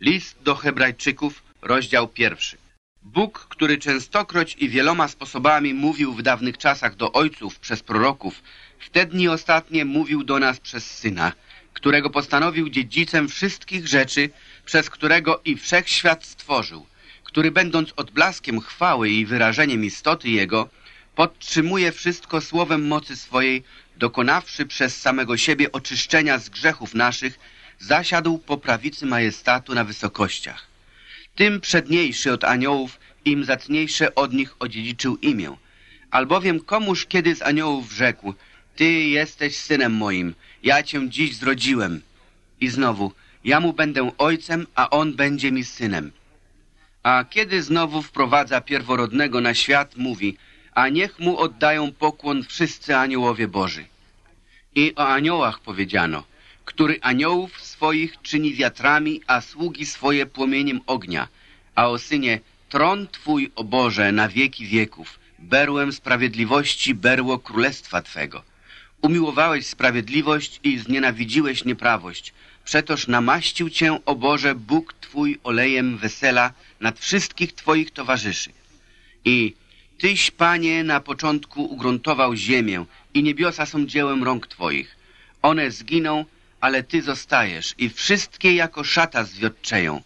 List do Hebrajczyków, rozdział pierwszy. Bóg, który częstokroć i wieloma sposobami mówił w dawnych czasach do ojców przez proroków, w te dni ostatnie mówił do nas przez Syna, którego postanowił dziedzicem wszystkich rzeczy, przez którego i wszechświat stworzył, który będąc odblaskiem chwały i wyrażeniem istoty Jego, podtrzymuje wszystko słowem mocy swojej, dokonawszy przez samego siebie oczyszczenia z grzechów naszych, zasiadł po prawicy majestatu na wysokościach. Tym przedniejszy od aniołów, im zacniejsze od nich odziedziczył imię. Albowiem komuż kiedy z aniołów rzekł, Ty jesteś synem moim, ja cię dziś zrodziłem. I znowu, ja mu będę ojcem, a on będzie mi synem. A kiedy znowu wprowadza pierworodnego na świat, mówi, a niech mu oddają pokłon wszyscy aniołowie Boży. I o aniołach powiedziano, który aniołów swoich czyni wiatrami, a sługi swoje płomieniem ognia, a o synie tron Twój, o Boże, na wieki wieków, berłem sprawiedliwości, berło królestwa Twego. Umiłowałeś sprawiedliwość i znienawidziłeś nieprawość, przetoż namaścił Cię, o Boże, Bóg Twój olejem wesela nad wszystkich Twoich towarzyszy. I Tyś, Panie, na początku ugruntował ziemię i niebiosa są dziełem rąk Twoich. One zginą, ale Ty zostajesz i wszystkie jako szata zwiotczeją.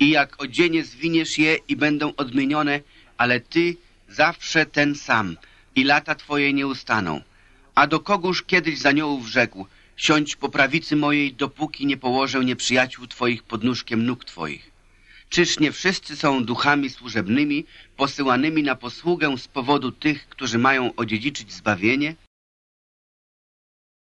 I jak odzienie zwiniesz je i będą odmienione, ale Ty zawsze ten sam i lata Twoje nie ustaną. A do kogóż kiedyś z aniołów rzekł, siądź po prawicy mojej, dopóki nie położę nieprzyjaciół Twoich pod nóżkiem nóg Twoich. Czyż nie wszyscy są duchami służebnymi, posyłanymi na posługę z powodu tych, którzy mają odziedziczyć zbawienie?